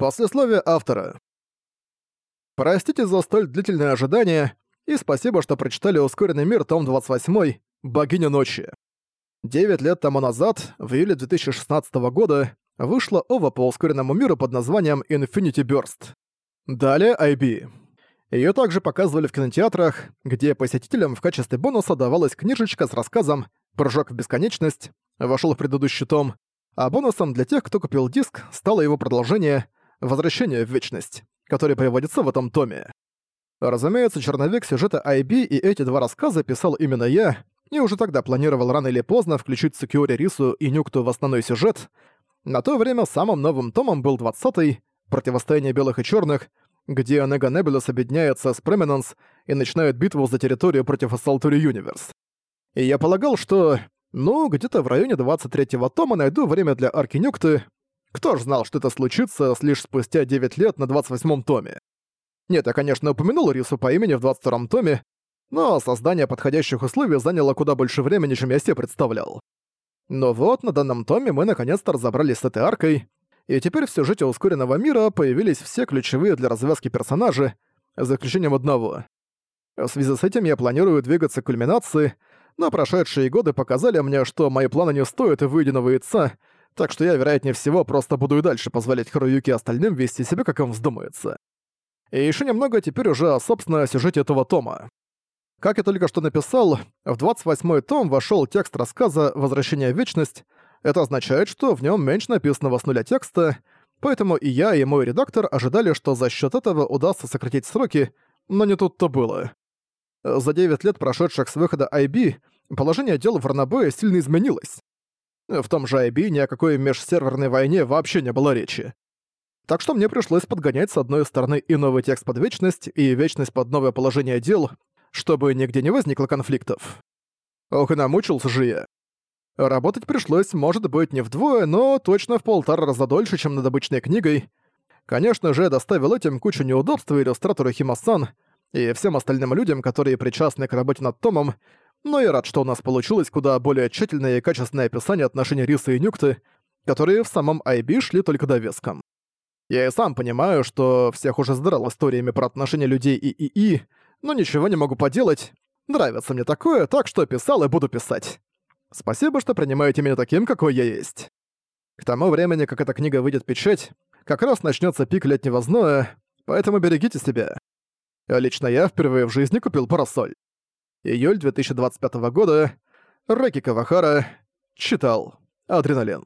Послесловие автора. Простите за столь длительное ожидание, и спасибо, что прочитали «Ускоренный мир», том 28 «Богиня ночи». Девять лет тому назад, в июле 2016 года, вышла ова по ускоренному миру под названием Infinity Burst. Далее IB. Её также показывали в кинотеатрах, где посетителям в качестве бонуса давалась книжечка с рассказом «Прыжок в бесконечность», вошёл в предыдущий том, а бонусом для тех, кто купил диск, стало его продолжение «Возвращение в вечность», который приводится в этом томе. Разумеется, черновик сюжета IB и эти два рассказа писал именно я, и уже тогда планировал рано или поздно включить Сукиори Рису и Нюкту в основной сюжет. На то время самым новым томом был 20-й «Противостояние белых и черных», где Нега Небулус объединяется с Преминанс и начинают битву за территорию против Ассалтури Юниверс. И я полагал, что, ну, где-то в районе 23-го тома найду время для арки Нюкты. Кто ж знал, что это случится лишь спустя 9 лет на 28-м томе. Нет, я, конечно, упомянул Рису по имени в 22-м томе, но создание подходящих условий заняло куда больше времени, чем я себе представлял. Но вот на данном томе мы наконец-то разобрались с этой аркой, и теперь в сюжете ускоренного мира появились все ключевые для развязки персонажи, за исключением одного. В связи с этим я планирую двигаться к кульминации, но прошедшие годы показали мне, что мои планы не стоят и выеденного яйца, так что я, вероятнее всего, просто буду и дальше позволять Харуюке остальным вести себя, как им вздумается. И еще немного теперь уже о, собственно, сюжете этого тома. Как я только что написал, в 28-й том вошел текст рассказа «Возвращение в вечность», это означает, что в нем меньше написанного с нуля текста, поэтому и я, и мой редактор ожидали, что за счет этого удастся сократить сроки, но не тут-то было. За 9 лет, прошедших с выхода IB, положение дел в Ранабое сильно изменилось. В том же IB ни о какой межсерверной войне вообще не было речи. Так что мне пришлось подгонять с одной стороны и новый текст под вечность, и вечность под новое положение дел, чтобы нигде не возникло конфликтов. Ох и намучился же я. Работать пришлось, может быть, не вдвое, но точно в полтора раза дольше, чем над обычной книгой. Конечно же, доставил этим кучу неудобств иллюстратору Химасан и всем остальным людям, которые причастны к работе над Томом, но я рад, что у нас получилось куда более тщательное и качественное описание отношений Рисы и Нюкты, которые в самом IB шли только довеском. Я и сам понимаю, что всех уже сдрал историями про отношения людей и ИИ, но ничего не могу поделать. Нравится мне такое, так что писал и буду писать. Спасибо, что принимаете меня таким, какой я есть. К тому времени, как эта книга выйдет в печать, как раз начнется пик летнего зноя, поэтому берегите себя. Лично я впервые в жизни купил парасоль. Июль 2025 года. Рэки Кавахара. Читал. Адреналин.